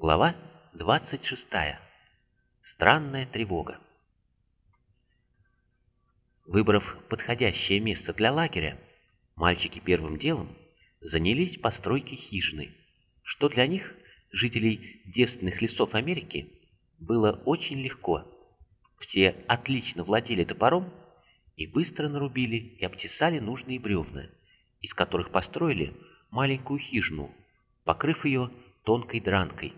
Глава 26. Странная тревога. Выбрав подходящее место для лагеря, мальчики первым делом занялись постройкой хижины, что для них, жителей девственных лесов Америки, было очень легко. Все отлично владели топором и быстро нарубили и обтесали нужные бревна, из которых построили маленькую хижину, покрыв ее тонкой дранкой.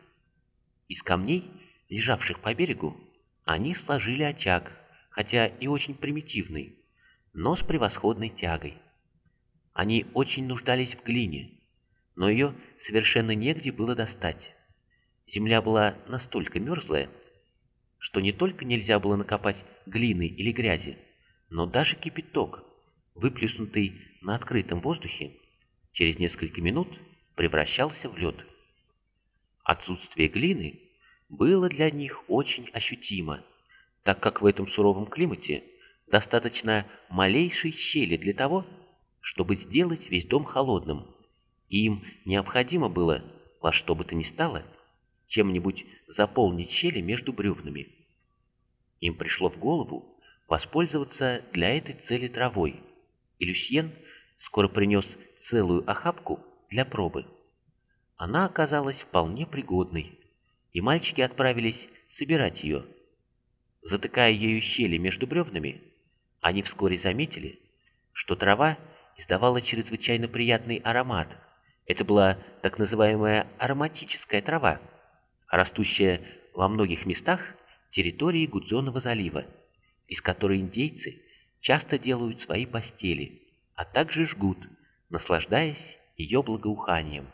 Из камней, лежавших по берегу, они сложили очаг, хотя и очень примитивный, но с превосходной тягой. Они очень нуждались в глине, но ее совершенно негде было достать. Земля была настолько мерзлая, что не только нельзя было накопать глины или грязи, но даже кипяток, выплеснутый на открытом воздухе, через несколько минут превращался в лед. Отсутствие глины было для них очень ощутимо, так как в этом суровом климате достаточно малейшей щели для того, чтобы сделать весь дом холодным, им необходимо было во что бы то ни стало чем-нибудь заполнить щели между бревнами. Им пришло в голову воспользоваться для этой цели травой, и Люсьен скоро принес целую охапку для пробы. Она оказалась вполне пригодной, и мальчики отправились собирать ее. Затыкая ею щели между бревнами, они вскоре заметили, что трава издавала чрезвычайно приятный аромат. Это была так называемая ароматическая трава, растущая во многих местах территории Гудзонова залива, из которой индейцы часто делают свои постели, а также жгут, наслаждаясь ее благоуханием.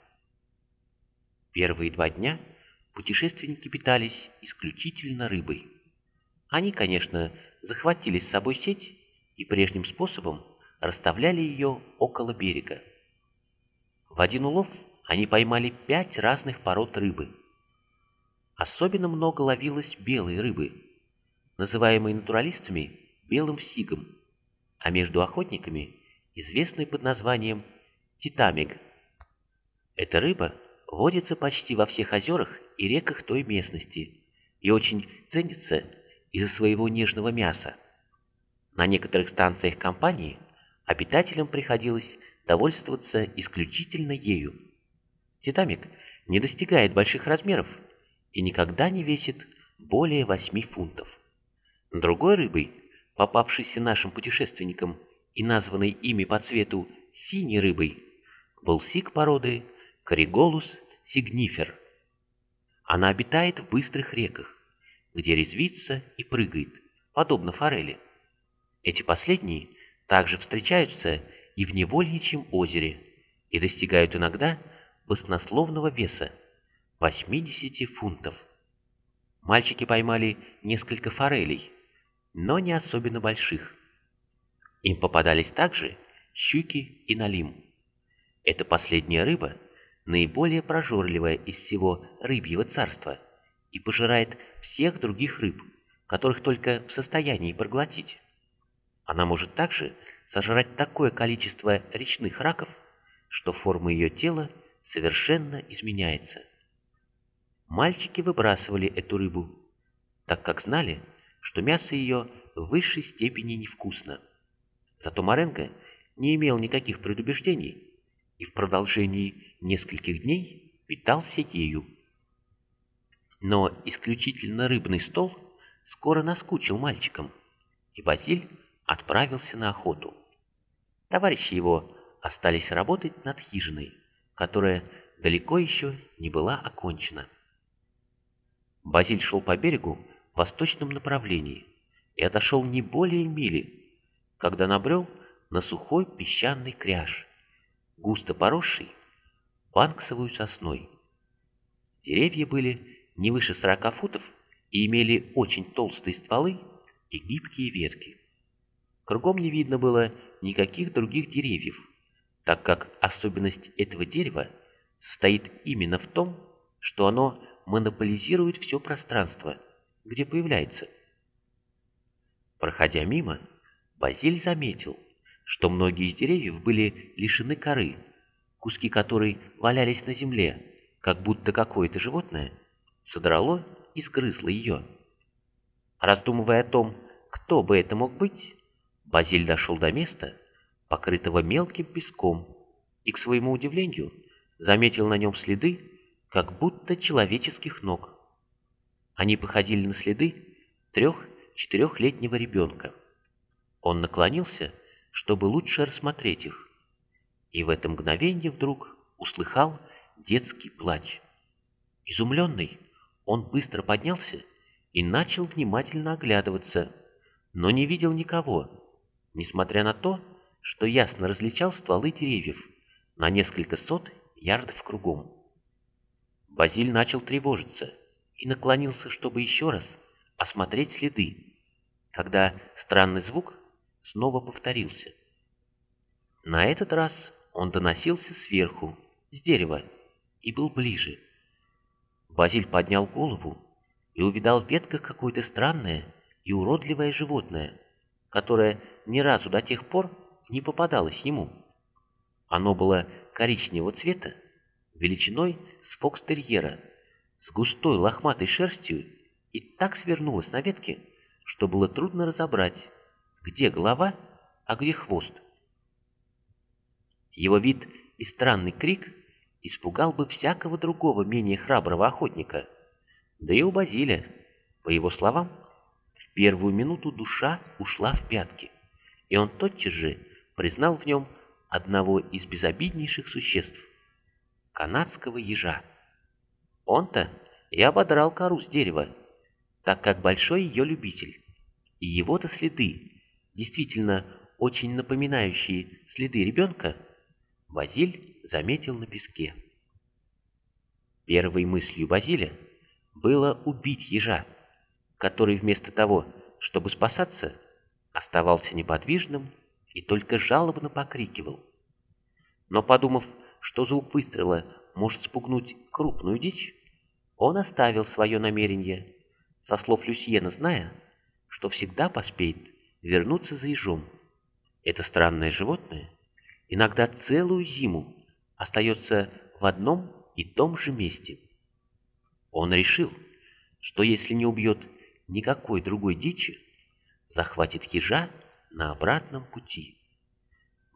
Первые два дня путешественники питались исключительно рыбой. Они, конечно, захватили с собой сеть и прежним способом расставляли ее около берега. В один улов они поймали пять разных пород рыбы. Особенно много ловилось белой рыбы, называемой натуралистами белым сигом, а между охотниками известной под названием титамиг. Эта рыба водится почти во всех озерах и реках той местности и очень ценится из-за своего нежного мяса. На некоторых станциях компании обитателям приходилось довольствоваться исключительно ею. Титамик не достигает больших размеров и никогда не весит более 8 фунтов. Другой рыбой, попавшейся нашим путешественникам и названной ими по цвету синей рыбой, был сик породы Кориголус сигнифер. Она обитает в быстрых реках, где резвится и прыгает, подобно форели. Эти последние также встречаются и в невольничьем озере и достигают иногда баснословного веса 80 фунтов. Мальчики поймали несколько форелей, но не особенно больших. Им попадались также щуки и налим. Эта последняя рыба наиболее прожорливая из всего рыбьего царства и пожирает всех других рыб, которых только в состоянии проглотить. Она может также сожрать такое количество речных раков, что форма ее тела совершенно изменяется. Мальчики выбрасывали эту рыбу, так как знали, что мясо ее в высшей степени невкусно. Зато Маренго не имел никаких предубеждений и в продолжении нескольких дней питался ею. Но исключительно рыбный стол скоро наскучил мальчикам, и Базиль отправился на охоту. Товарищи его остались работать над хижиной, которая далеко еще не была окончена. Базиль шел по берегу в восточном направлении и отошел не более мили, когда набрел на сухой песчаный кряж, густо поросший банксовую сосной. Деревья были не выше сорока футов и имели очень толстые стволы и гибкие ветки. Кругом не видно было никаких других деревьев, так как особенность этого дерева состоит именно в том, что оно монополизирует все пространство, где появляется. Проходя мимо, Базиль заметил, что многие из деревьев были лишены коры, куски которой валялись на земле, как будто какое-то животное содрало и сгрызло ее. Раздумывая о том, кто бы это мог быть, Базиль дошел до места, покрытого мелким песком, и, к своему удивлению, заметил на нем следы, как будто человеческих ног. Они походили на следы трех-четырехлетнего ребенка. Он наклонился, чтобы лучше рассмотреть их, и в это мгновение вдруг услыхал детский плач. Изумленный, он быстро поднялся и начал внимательно оглядываться, но не видел никого, несмотря на то, что ясно различал стволы деревьев на несколько сот ярдов кругом. Базиль начал тревожиться и наклонился, чтобы еще раз осмотреть следы, когда странный звук снова повторился. На этот раз он доносился сверху, с дерева, и был ближе. Базиль поднял голову и увидал в ветках какое-то странное и уродливое животное, которое ни разу до тех пор не попадалось ему. Оно было коричневого цвета, величиной с фокстерьера, с густой лохматой шерстью и так свернулось на ветке, что было трудно разобрать, где голова, а где хвост. Его вид и странный крик испугал бы всякого другого менее храброго охотника. Да и у Базиля, по его словам, в первую минуту душа ушла в пятки, и он тотчас же признал в нем одного из безобиднейших существ — канадского ежа. Он-то и ободрал кору с дерева, так как большой ее любитель, и его-то следы, действительно очень напоминающие следы ребенка, Базиль заметил на песке. Первой мыслью Базиля было убить ежа, который вместо того, чтобы спасаться, оставался неподвижным и только жалобно покрикивал. Но подумав, что звук выстрела может спугнуть крупную дичь, он оставил свое намерение, со слов Люсьена зная, что всегда поспеет вернуться за ежом. Это странное животное иногда целую зиму остается в одном и том же месте. Он решил, что если не убьет никакой другой дичи, захватит ежа на обратном пути.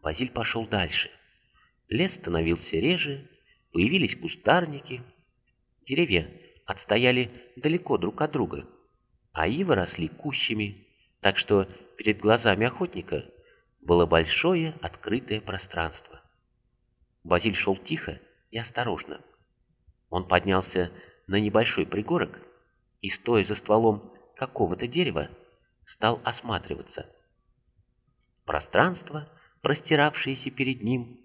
Базиль пошел дальше. Лес становился реже, появились кустарники. Деревья отстояли далеко друг от друга, а ивы росли кущами, так что перед глазами охотника было большое открытое пространство. Базиль шел тихо и осторожно. Он поднялся на небольшой пригорок и, стоя за стволом какого-то дерева, стал осматриваться. Пространство, простиравшееся перед ним,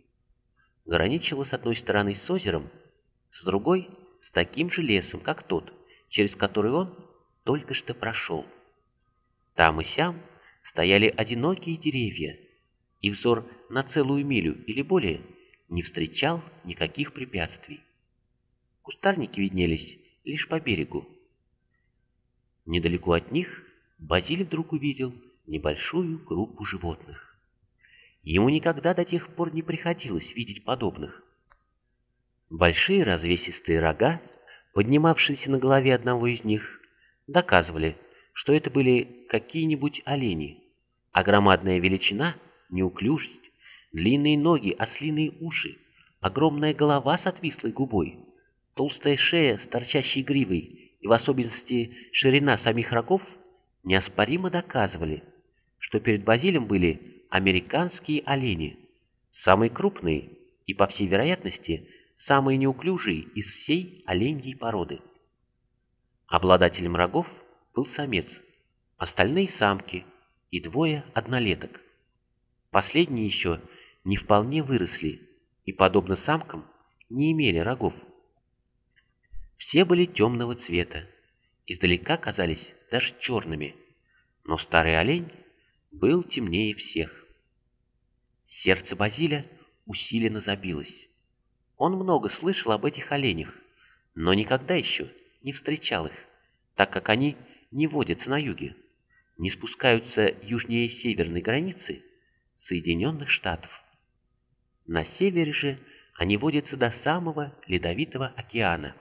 граничило с одной стороны с озером, с другой — с таким же лесом, как тот, через который он только что прошел. Там и сям стояли одинокие деревья, и взор на целую милю или более не встречал никаких препятствий. Кустарники виднелись лишь по берегу. Недалеко от них Базиль вдруг увидел небольшую группу животных. Ему никогда до тех пор не приходилось видеть подобных. Большие развесистые рога, поднимавшиеся на голове одного из них, доказывали, что это были какие-нибудь олени, а громадная величина неуклюжесть, длинные ноги, ослиные уши, огромная голова с отвислой губой, толстая шея с торчащей гривой и в особенности ширина самих рогов неоспоримо доказывали, что перед Базилем были американские олени, самые крупные и, по всей вероятности, самые неуклюжие из всей оленьей породы. Обладателем рогов был самец, остальные самки и двое однолеток. Последние еще не вполне выросли и, подобно самкам, не имели рогов. Все были темного цвета, издалека казались даже черными, но старый олень был темнее всех. Сердце Базиля усиленно забилось. Он много слышал об этих оленях, но никогда еще не встречал их, так как они не водятся на юге, не спускаются южнее северной границы Соединенных Штатов. На севере же они водятся до самого Ледовитого океана.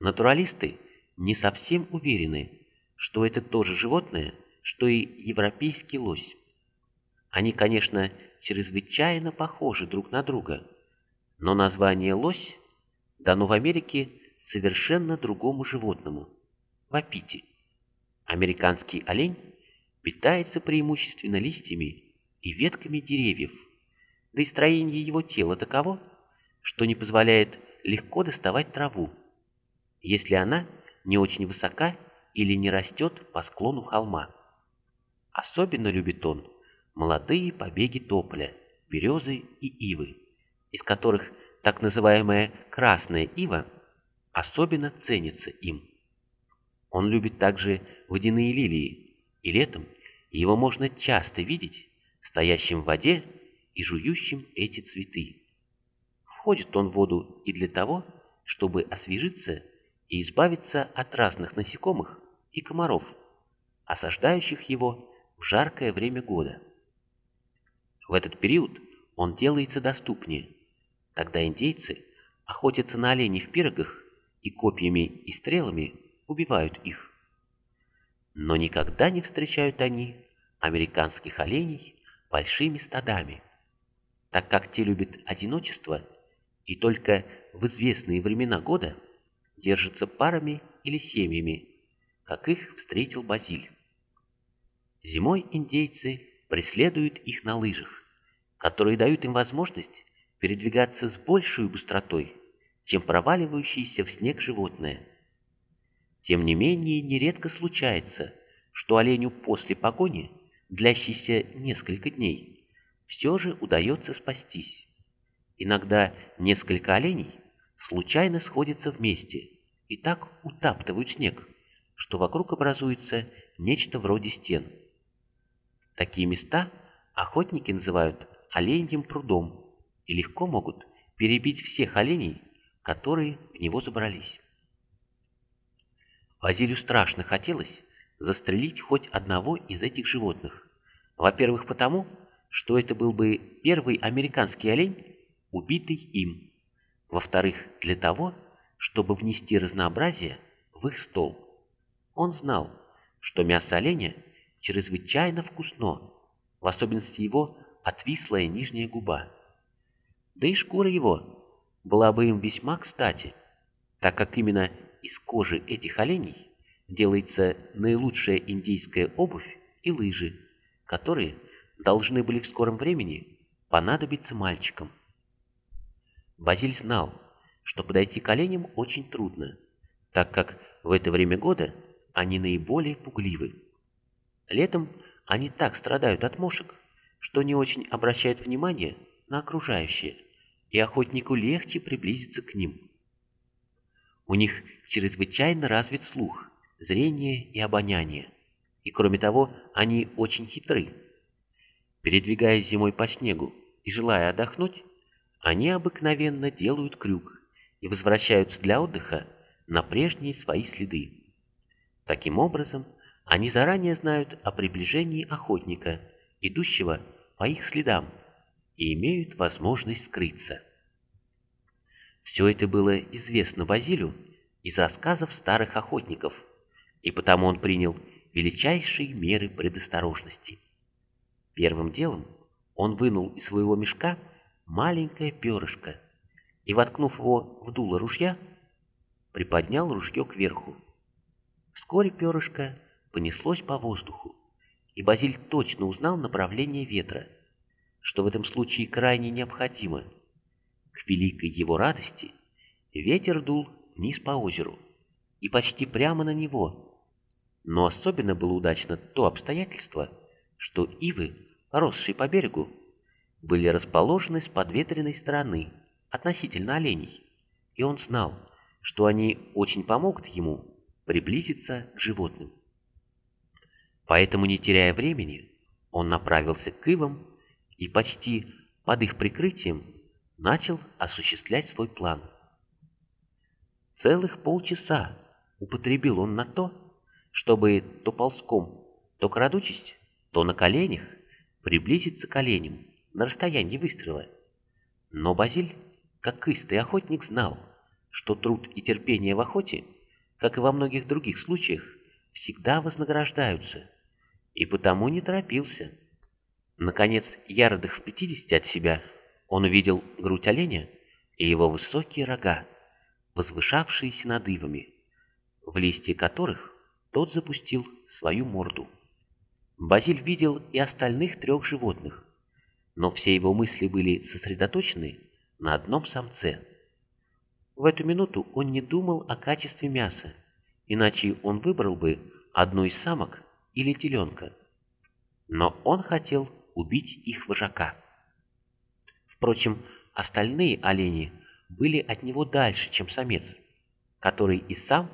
Натуралисты не совсем уверены, что это то же животное, что и европейский лось. Они, конечно, чрезвычайно похожи друг на друга, но название «лось» дано в Америке совершенно другому животному – вапити. Американский олень питается преимущественно листьями и ветками деревьев, да и строение его тела таково, что не позволяет легко доставать траву, если она не очень высока или не растет по склону холма. Особенно любит он молодые побеги тополя, березы и ивы, из которых так называемая красная ива особенно ценится им. Он любит также водяные лилии, и летом его можно часто видеть стоящим в воде и жующим эти цветы. Входит он в воду и для того, чтобы освежиться и избавиться от разных насекомых и комаров, осаждающих его в жаркое время года. В этот период он делается доступнее. Тогда индейцы охотятся на оленей в пирогах и копьями и стрелами убивают их. Но никогда не встречают они американских оленей большими стадами, так как те любят одиночество и только в известные времена года держатся парами или семьями, как их встретил Базиль. Зимой индейцы преследуют их на лыжах, которые дают им возможность передвигаться с большей быстротой, чем проваливающееся в снег животное. Тем не менее, нередко случается, что оленю после погони, длящейся несколько дней, все же удается спастись. Иногда несколько оленей случайно сходятся вместе и так утаптывают снег, что вокруг образуется нечто вроде стен. Такие места охотники называют оленьим прудом и легко могут перебить всех оленей, которые в него забрались. Вазилию страшно хотелось застрелить хоть одного из этих животных. Во-первых, потому, что это был бы первый американский олень, убитый им. Во-вторых, для того, чтобы внести разнообразие в их стол. Он знал, что мясо оленя чрезвычайно вкусно, в особенности его отвислая нижняя губа. Да и шкура его была бы им весьма кстати, так как именно из кожи этих оленей делается наилучшая индийская обувь и лыжи, которые должны были в скором времени понадобиться мальчикам. Базиль знал, что подойти к оленям очень трудно, так как в это время года они наиболее пугливы. Летом они так страдают от мошек, что не очень обращают внимание на окружающее и охотнику легче приблизиться к ним. У них чрезвычайно развит слух, зрение и обоняние, и кроме того, они очень хитры. Передвигаясь зимой по снегу и желая отдохнуть, они обыкновенно делают крюк и возвращаются для отдыха на прежние свои следы. Таким образом, они заранее знают о приближении охотника, идущего по их следам, и имеют возможность скрыться. Все это было известно Базилю из рассказов старых охотников, и потому он принял величайшие меры предосторожности. Первым делом он вынул из своего мешка маленькое перышко и, воткнув его в дуло ружья, приподнял ружье кверху. Вскоре перышко понеслось по воздуху, и Базиль точно узнал направление ветра – что в этом случае крайне необходимо. К великой его радости ветер дул вниз по озеру и почти прямо на него. Но особенно было удачно то обстоятельство, что ивы, росшие по берегу, были расположены с подветренной стороны относительно оленей, и он знал, что они очень помогут ему приблизиться к животным. Поэтому, не теряя времени, он направился к ивам и почти под их прикрытием начал осуществлять свой план. Целых полчаса употребил он на то, чтобы то ползком, то крадучись, то на коленях приблизиться к оленям на расстоянии выстрела. Но Базиль, как истый охотник, знал, что труд и терпение в охоте, как и во многих других случаях, всегда вознаграждаются, и потому не торопился. Наконец, ярдах в пятидесяти от себя, он увидел грудь оленя и его высокие рога, возвышавшиеся над ивами, в листья которых тот запустил свою морду. Базиль видел и остальных трех животных, но все его мысли были сосредоточены на одном самце. В эту минуту он не думал о качестве мяса, иначе он выбрал бы одну из самок или теленка. Но он хотел убить их вожака. Впрочем, остальные олени были от него дальше, чем самец, который и сам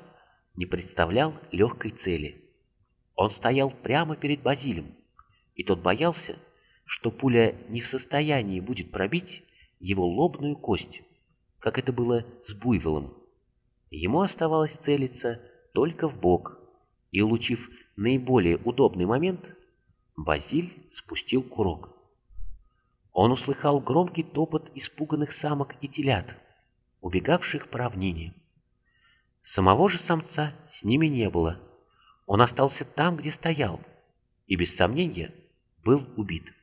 не представлял легкой цели. Он стоял прямо перед Базилем, и тот боялся, что пуля не в состоянии будет пробить его лобную кость, как это было с буйволом. Ему оставалось целиться только в бок, и, улучив наиболее удобный момент, Базиль спустил курок. Он услыхал громкий топот испуганных самок и телят, убегавших по равнине. Самого же самца с ними не было. Он остался там, где стоял, и без сомнения был убит.